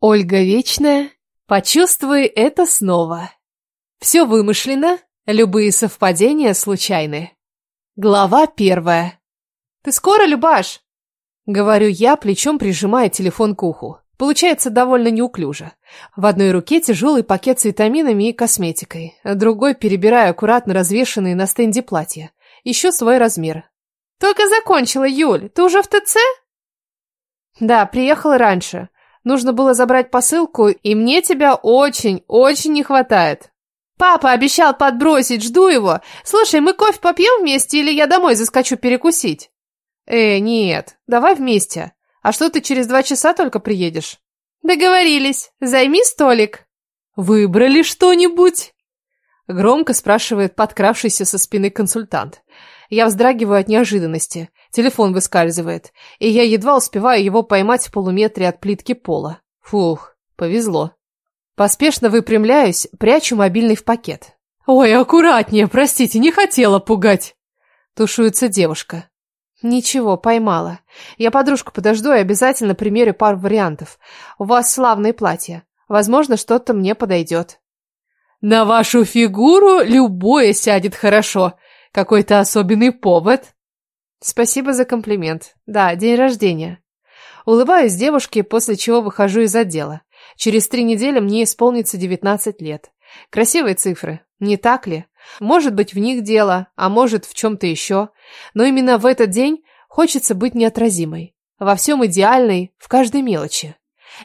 Ольга Вечная, почувствуй это снова. Все вымышлено, любые совпадения случайны. Глава первая. «Ты скоро, Любаш?» Говорю я, плечом прижимая телефон к уху. Получается довольно неуклюже. В одной руке тяжелый пакет с витаминами и косметикой, а другой перебираю аккуратно развешанные на стенде платья. Еще свой размер. «Только закончила, Юль. Ты уже в ТЦ?» «Да, приехала раньше. Нужно было забрать посылку, и мне тебя очень, очень не хватает». «Папа обещал подбросить, жду его. Слушай, мы кофе попьем вместе или я домой заскочу перекусить?» «Э, нет, давай вместе. А что ты через два часа только приедешь?» «Договорились. Займи столик». «Выбрали что-нибудь?» Громко спрашивает подкравшийся со спины консультант. Я вздрагиваю от неожиданности. Телефон выскальзывает, и я едва успеваю его поймать в полуметре от плитки пола. Фух, повезло. Поспешно выпрямляюсь, прячу мобильный в пакет. «Ой, аккуратнее, простите, не хотела пугать!» Тушуется девушка. «Ничего, поймала. Я подружку подожду и обязательно примерю пару вариантов. У вас славные платья. Возможно, что-то мне подойдет». «На вашу фигуру любое сядет хорошо. Какой-то особенный повод?» Спасибо за комплимент. Да, день рождения. Улыбаюсь девушке, после чего выхожу из отдела. Через три недели мне исполнится 19 лет. Красивые цифры, не так ли? Может быть, в них дело, а может, в чем-то еще. Но именно в этот день хочется быть неотразимой. Во всем идеальной, в каждой мелочи.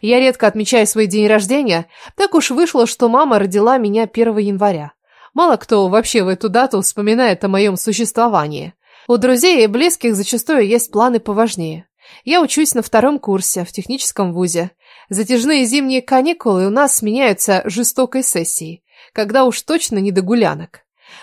Я редко отмечаю свой день рождения, так уж вышло, что мама родила меня 1 января. Мало кто вообще в эту дату вспоминает о моем существовании. У друзей и близких зачастую есть планы поважнее. Я учусь на втором курсе в техническом вузе. Затяжные зимние каникулы у нас сменяются жестокой сессией, когда уж точно не до гулянок.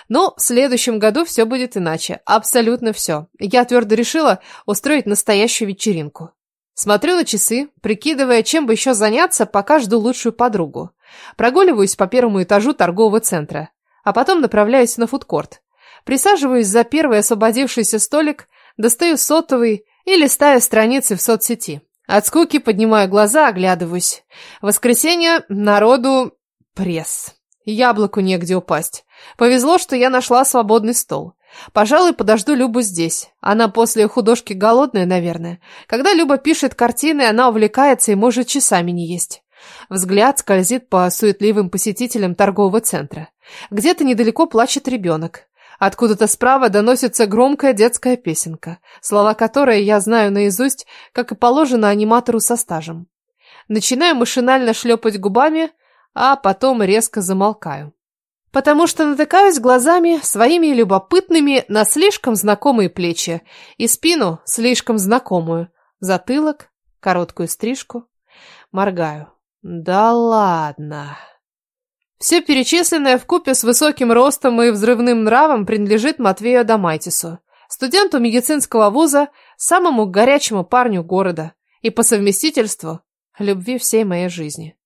Но в следующем году все будет иначе. Абсолютно все. Я твердо решила устроить настоящую вечеринку. Смотрю на часы, прикидывая, чем бы еще заняться, пока жду лучшую подругу. Прогуливаюсь по первому этажу торгового центра, а потом направляюсь на фудкорт. Присаживаюсь за первый освободившийся столик, достаю сотовый и листаю страницы в соцсети. От скуки поднимаю глаза, оглядываюсь. Воскресенье, народу, пресс. Яблоку негде упасть. Повезло, что я нашла свободный стол. Пожалуй, подожду Любу здесь. Она после художки голодная, наверное. Когда Люба пишет картины, она увлекается и может часами не есть. Взгляд скользит по суетливым посетителям торгового центра. Где-то недалеко плачет ребенок. Откуда-то справа доносится громкая детская песенка, слова которой я знаю наизусть, как и положено аниматору со стажем. Начинаю машинально шлепать губами, а потом резко замолкаю. Потому что натыкаюсь глазами своими любопытными на слишком знакомые плечи и спину слишком знакомую, затылок, короткую стрижку. Моргаю. Да ладно. Все перечисленное в купе с высоким ростом и взрывным нравом принадлежит Матвею Адамайтису, студенту медицинского вуза, самому горячему парню города и по совместительству любви всей моей жизни.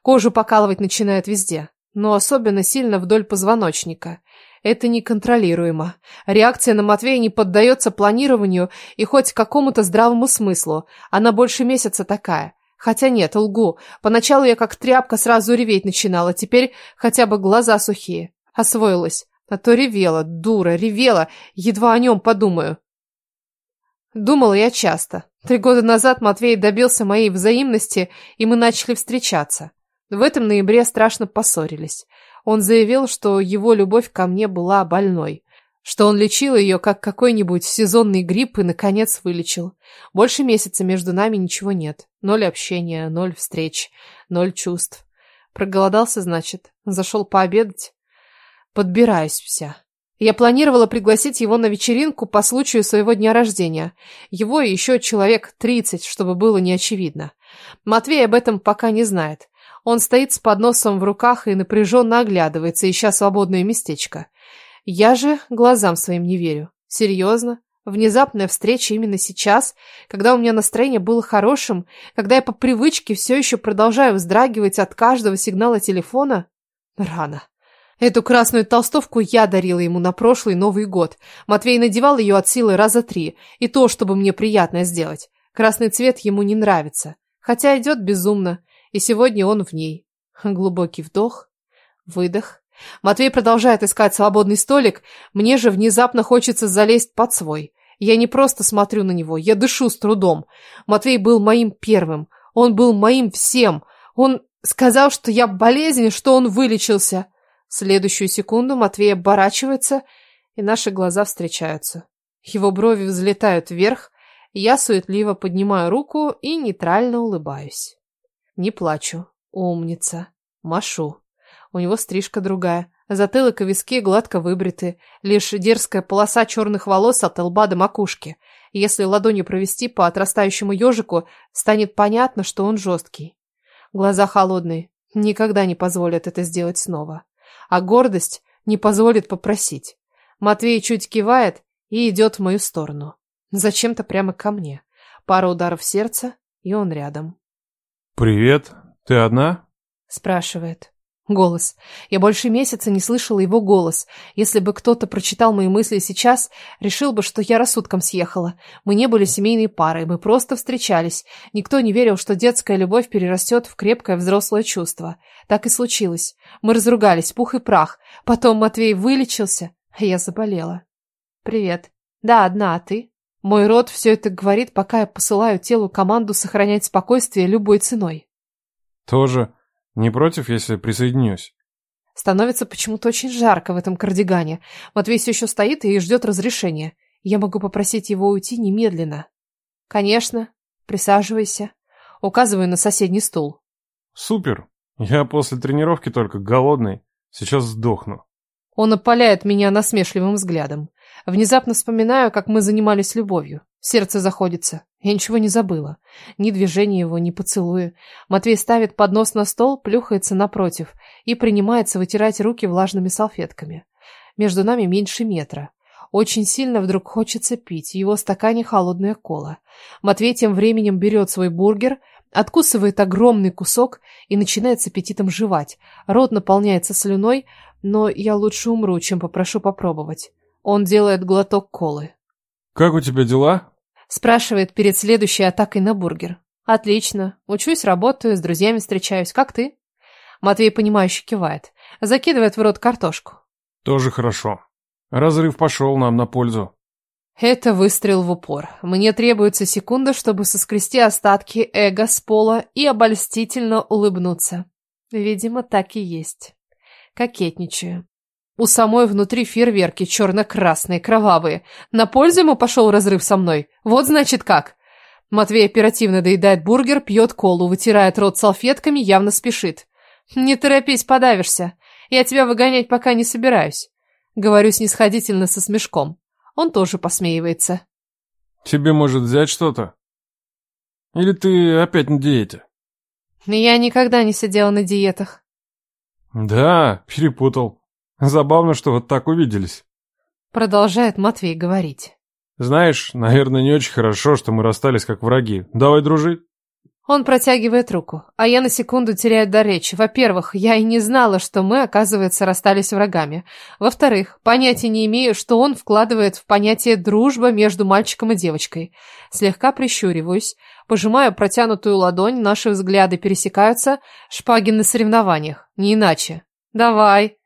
Кожу покалывать начинает везде, но особенно сильно вдоль позвоночника. Это неконтролируемо. Реакция на Матвея не поддается планированию и хоть какому-то здравому смыслу. Она больше месяца такая. Хотя нет, лгу. Поначалу я как тряпка сразу реветь начинала, теперь хотя бы глаза сухие. Освоилась. А то ревела, дура, ревела, едва о нем подумаю. Думала я часто. Три года назад Матвей добился моей взаимности, и мы начали встречаться. В этом ноябре страшно поссорились. Он заявил, что его любовь ко мне была больной что он лечил ее, как какой-нибудь сезонный грипп, и, наконец, вылечил. Больше месяца между нами ничего нет. Ноль общения, ноль встреч, ноль чувств. Проголодался, значит. Зашел пообедать. Подбираюсь вся. Я планировала пригласить его на вечеринку по случаю своего дня рождения. Его еще человек тридцать, чтобы было неочевидно. Матвей об этом пока не знает. Он стоит с подносом в руках и напряженно оглядывается, ища свободное местечко. Я же глазам своим не верю. Серьезно? Внезапная встреча именно сейчас, когда у меня настроение было хорошим, когда я по привычке все еще продолжаю вздрагивать от каждого сигнала телефона? Рано. Эту красную толстовку я дарила ему на прошлый Новый год. Матвей надевал ее от силы раза три, и то, чтобы мне приятно сделать. Красный цвет ему не нравится, хотя идет безумно. И сегодня он в ней. Глубокий вдох, выдох. Матвей продолжает искать свободный столик. Мне же внезапно хочется залезть под свой. Я не просто смотрю на него, я дышу с трудом. Матвей был моим первым. Он был моим всем. Он сказал, что я болезнь, что он вылечился. В следующую секунду Матвей оборачивается, и наши глаза встречаются. Его брови взлетают вверх, я суетливо поднимаю руку и нейтрально улыбаюсь. Не плачу. Умница. Машу. У него стрижка другая. Затылок и виски гладко выбриты. Лишь дерзкая полоса черных волос от лба до макушки. Если ладонью провести по отрастающему ежику, станет понятно, что он жесткий. Глаза холодные. Никогда не позволят это сделать снова. А гордость не позволит попросить. Матвей чуть кивает и идет в мою сторону. Зачем-то прямо ко мне. Пара ударов сердца, и он рядом. «Привет. Ты одна?» Спрашивает. Голос. Я больше месяца не слышала его голос. Если бы кто-то прочитал мои мысли сейчас, решил бы, что я рассудком съехала. Мы не были семейной парой, мы просто встречались. Никто не верил, что детская любовь перерастет в крепкое взрослое чувство. Так и случилось. Мы разругались, пух и прах. Потом Матвей вылечился, а я заболела. «Привет. Да, одна, а ты?» Мой рот все это говорит, пока я посылаю телу команду сохранять спокойствие любой ценой. «Тоже...» Не против, если присоединюсь? Становится почему-то очень жарко в этом кардигане. Матвей все еще стоит и ждет разрешения. Я могу попросить его уйти немедленно. Конечно. Присаживайся. Указываю на соседний стул. Супер. Я после тренировки только голодный. Сейчас сдохну. Он опаляет меня насмешливым взглядом. Внезапно вспоминаю, как мы занимались любовью. Сердце заходится. Я ничего не забыла. Ни движения его, ни поцелуя. Матвей ставит поднос на стол, плюхается напротив и принимается вытирать руки влажными салфетками. Между нами меньше метра. Очень сильно вдруг хочется пить. В его стакане холодная кола. Матвей тем временем берет свой бургер, откусывает огромный кусок и начинает с аппетитом жевать. Рот наполняется слюной, но я лучше умру, чем попрошу попробовать. Он делает глоток колы. «Как у тебя дела?» Спрашивает перед следующей атакой на бургер. «Отлично. Учусь, работаю, с друзьями встречаюсь. Как ты?» Матвей, понимающе кивает. Закидывает в рот картошку. «Тоже хорошо. Разрыв пошел нам на пользу». Это выстрел в упор. Мне требуется секунда, чтобы соскрести остатки эго с пола и обольстительно улыбнуться. Видимо, так и есть. Кокетничаю. У самой внутри фейерверки черно-красные, кровавые. На пользу ему пошел разрыв со мной. Вот значит как. Матвей оперативно доедает бургер, пьет колу, вытирает рот салфетками, явно спешит. «Не торопись, подавишься. Я тебя выгонять пока не собираюсь». Говорю снисходительно со смешком. Он тоже посмеивается. «Тебе может взять что-то? Или ты опять на диете?» «Я никогда не сидела на диетах». «Да, перепутал. Забавно, что вот так увиделись. Продолжает Матвей говорить. Знаешь, наверное, не очень хорошо, что мы расстались как враги. Давай дружить. Он протягивает руку, а я на секунду теряю до речи. Во-первых, я и не знала, что мы, оказывается, расстались врагами. Во-вторых, понятия не имею, что он вкладывает в понятие «дружба» между мальчиком и девочкой. Слегка прищуриваюсь, пожимаю протянутую ладонь, наши взгляды пересекаются, шпаги на соревнованиях, не иначе. «Давай»,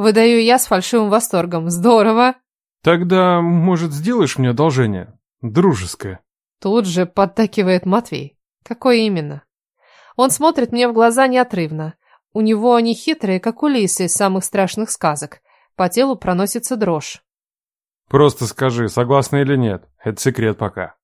Выдаю я с фальшивым восторгом. Здорово. Тогда, может, сделаешь мне одолжение? Дружеское. Тут же подтакивает Матвей. Какое именно? Он смотрит мне в глаза неотрывно. У него они хитрые, как у лисы из самых страшных сказок. По телу проносится дрожь. Просто скажи, согласна или нет. Это секрет пока.